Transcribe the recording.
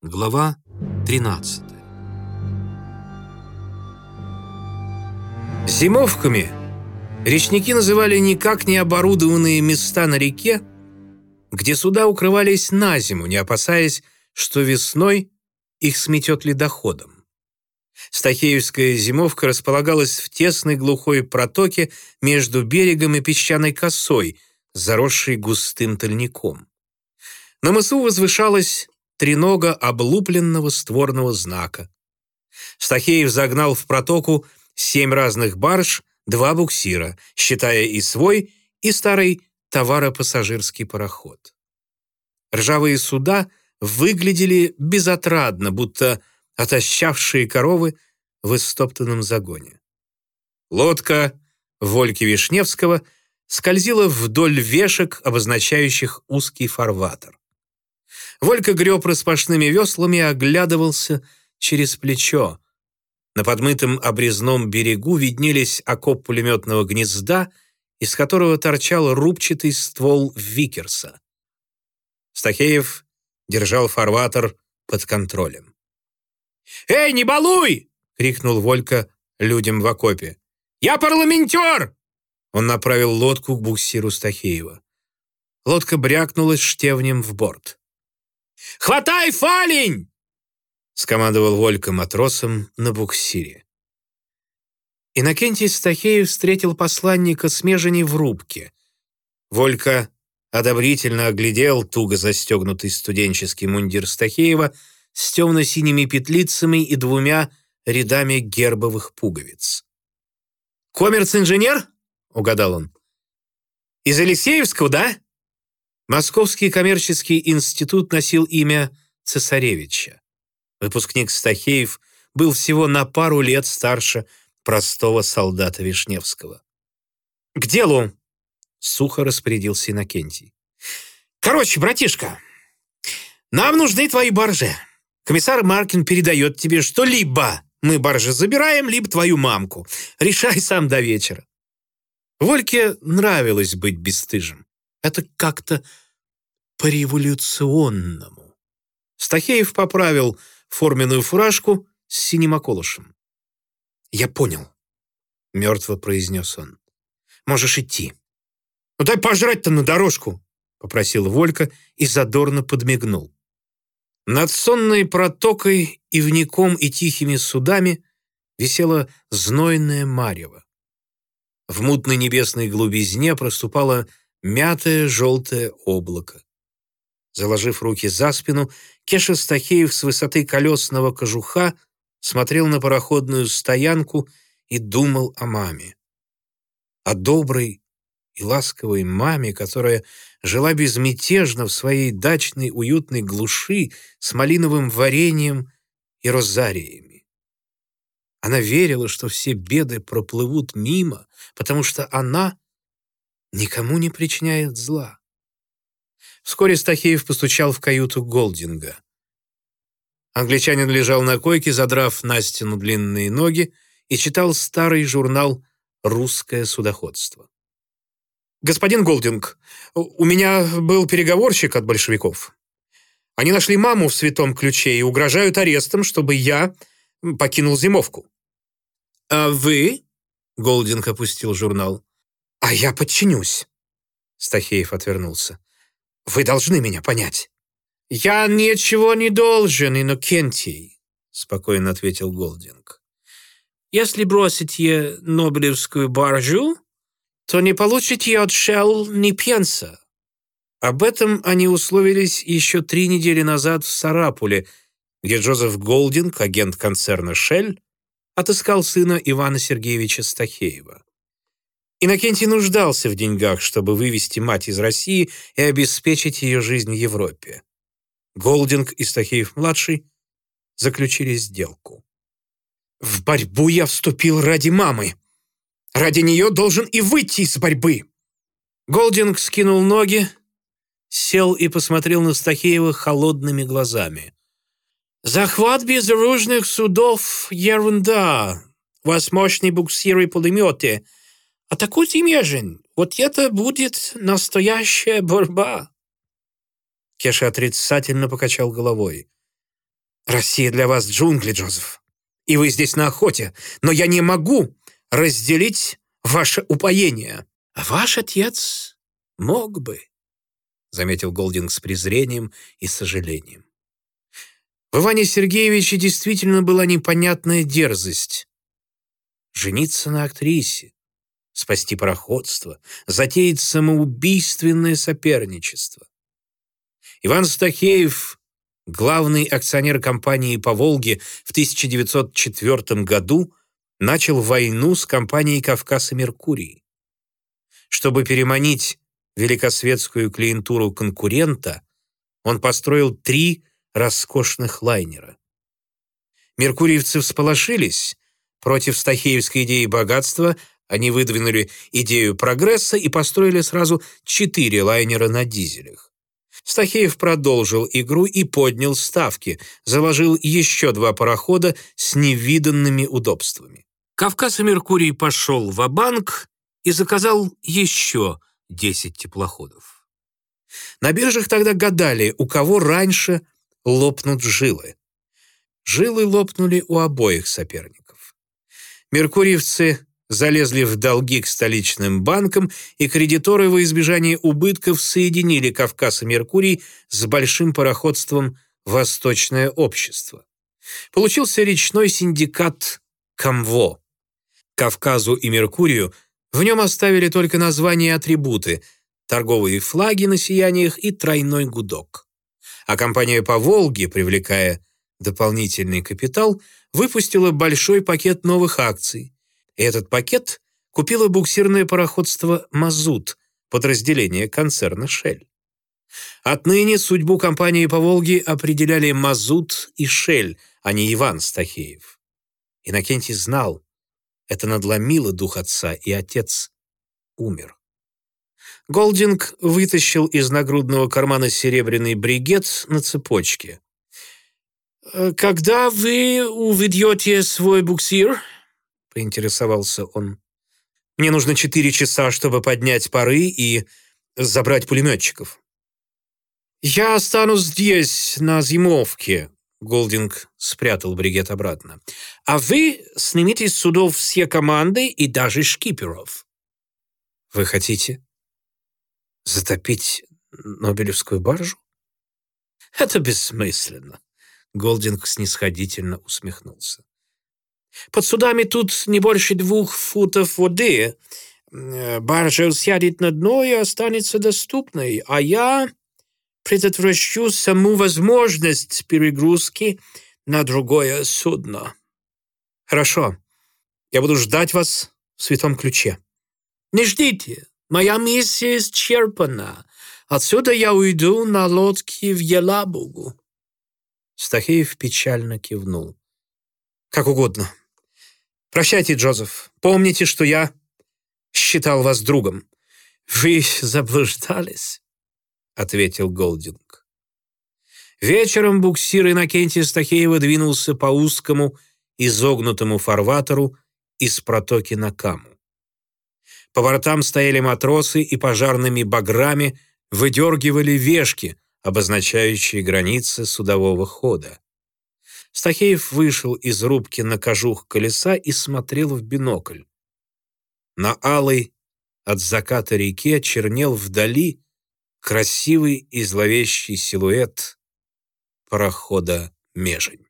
Глава 13 Зимовками речники называли никак не оборудованные места на реке, где суда укрывались на зиму, не опасаясь, что весной их сметет ледоходом. Стахеевская зимовка располагалась в тесной глухой протоке между берегом и песчаной косой, заросшей густым тольником. На мысу возвышалась тренога облупленного створного знака. Стахеев загнал в протоку семь разных барж, два буксира, считая и свой, и старый товаропассажирский пароход. Ржавые суда выглядели безотрадно, будто отощавшие коровы в истоптанном загоне. Лодка Вольки Вишневского скользила вдоль вешек, обозначающих узкий фарватер. Волька греб распашными веслами и оглядывался через плечо. На подмытом обрезном берегу виднелись окоп пулеметного гнезда, из которого торчал рубчатый ствол Викерса. Стахеев держал фарватер под контролем. «Эй, не балуй!» — крикнул Волька людям в окопе. «Я парламентер!» Он направил лодку к буксиру Стахеева. Лодка брякнулась штевнем в борт. «Хватай фалень!» — скомандовал Волька матросом на буксире. Иннокентий Стахеев встретил посланника с межени в рубке. Волька одобрительно оглядел туго застегнутый студенческий мундир Стахеева с темно-синими петлицами и двумя рядами гербовых пуговиц. «Коммерц-инженер?» — угадал он. «Из Алексеевского, да?» Московский коммерческий институт носил имя Цесаревича. Выпускник Стахеев был всего на пару лет старше простого солдата Вишневского. «К делу!» — сухо распорядился Иннокентий. «Короче, братишка, нам нужны твои баржи. Комиссар Маркин передает тебе, что либо мы баржи забираем, либо твою мамку. Решай сам до вечера». Вольке нравилось быть бесстыжим. Это как-то по-революционному. Стахеев поправил форменную фуражку с синим околышем. «Я понял», — мертво произнес он. «Можешь идти». «Ну дай пожрать-то на дорожку», — попросил Волька и задорно подмигнул. Над сонной протокой, ивником и тихими судами висела знойная марево. В мутной небесной глубизне проступало мятое желтое облако. Заложив руки за спину, Кеша Стахеев с высоты колесного кожуха смотрел на пароходную стоянку и думал о маме. О доброй и ласковой маме, которая жила безмятежно в своей дачной уютной глуши с малиновым вареньем и розариями. Она верила, что все беды проплывут мимо, потому что она никому не причиняет зла. Вскоре Стахеев постучал в каюту Голдинга. Англичанин лежал на койке, задрав на стену длинные ноги, и читал старый журнал «Русское судоходство». «Господин Голдинг, у меня был переговорщик от большевиков. Они нашли маму в святом ключе и угрожают арестом, чтобы я покинул зимовку». «А вы?» — Голдинг опустил журнал. «А я подчинюсь». Стахеев отвернулся. «Вы должны меня понять». «Я ничего не должен, Иннокентий», — спокойно ответил Голдинг. «Если бросите Нобелевскую баржу, то не получите от Шелл ни пенса». Об этом они условились еще три недели назад в Сарапуле, где Джозеф Голдинг, агент концерна «Шель», отыскал сына Ивана Сергеевича Стахеева. Иннокентий нуждался в деньгах, чтобы вывести мать из России и обеспечить ее жизнь в Европе. Голдинг и Стахеев-младший заключили сделку. «В борьбу я вступил ради мамы. Ради нее должен и выйти из борьбы». Голдинг скинул ноги, сел и посмотрел на Стахеева холодными глазами. «Захват безоружных судов — ерунда. Вас мощные буксиры и пулеметы — Атакуйте Межин, вот это будет настоящая борьба. Кеша отрицательно покачал головой. Россия для вас джунгли, Джозеф, и вы здесь на охоте, но я не могу разделить ваше упоение. Ваш отец мог бы, заметил Голдинг с презрением и сожалением. В Иване Сергеевиче действительно была непонятная дерзость. Жениться на актрисе, спасти пароходство, затеять самоубийственное соперничество. Иван Стахеев, главный акционер компании «По Волге» в 1904 году, начал войну с компанией «Кавказ и Меркурий». Чтобы переманить великосветскую клиентуру конкурента, он построил три роскошных лайнера. Меркурьевцы всполошились. Против стахеевской идеи богатства они выдвинули идею прогресса и построили сразу четыре лайнера на дизелях. Стахеев продолжил игру и поднял ставки, заложил еще два парохода с невиданными удобствами. Кавказ и Меркурий пошел в банк и заказал еще 10 теплоходов. На биржах тогда гадали, у кого раньше лопнут жилы. Жилы лопнули у обоих соперников. Меркурьевцы залезли в долги к столичным банкам, и кредиторы во избежание убытков соединили Кавказ и Меркурий с большим пароходством «Восточное общество». Получился речной синдикат «Камво». Кавказу и Меркурию в нем оставили только названия и атрибуты – торговые флаги на сияниях и тройной гудок. А компания по Волге, привлекая дополнительный капитал, выпустила большой пакет новых акций – этот пакет купило буксирное пароходство «Мазут», подразделение концерна «Шель». Отныне судьбу компании по Волге определяли «Мазут» и «Шель», а не Иван Стахеев. Иннокентий знал, это надломило дух отца, и отец умер. Голдинг вытащил из нагрудного кармана серебряный бригет на цепочке. «Когда вы уведете свой буксир?» — поинтересовался он. «Мне нужно четыре часа, чтобы поднять пары и забрать пулеметчиков». «Я останусь здесь, на зимовке», — Голдинг спрятал бригет обратно. «А вы снимите с судов все команды и даже шкиперов». «Вы хотите затопить Нобелевскую баржу?» «Это бессмысленно», — Голдинг снисходительно усмехнулся. Под судами тут не больше двух футов воды. Баржа сядет на дно и останется доступной, а я предотвращу саму возможность перегрузки на другое судно. Хорошо, я буду ждать вас в Святом Ключе. Не ждите, моя миссия исчерпана. Отсюда я уйду на лодке в Елабугу. Стахеев печально кивнул. Как угодно. Прощайте, Джозеф. Помните, что я считал вас другом. Вы заблуждались, ответил Голдинг. Вечером буксир Иннокентия Стахеева двинулся по узкому, изогнутому фарватеру из протоки на Каму. По бортам стояли матросы и пожарными баграми выдергивали вешки, обозначающие границы судового хода. Стахеев вышел из рубки на кожух колеса и смотрел в бинокль. На алой от заката реке чернел вдали красивый и зловещий силуэт парохода «Межень».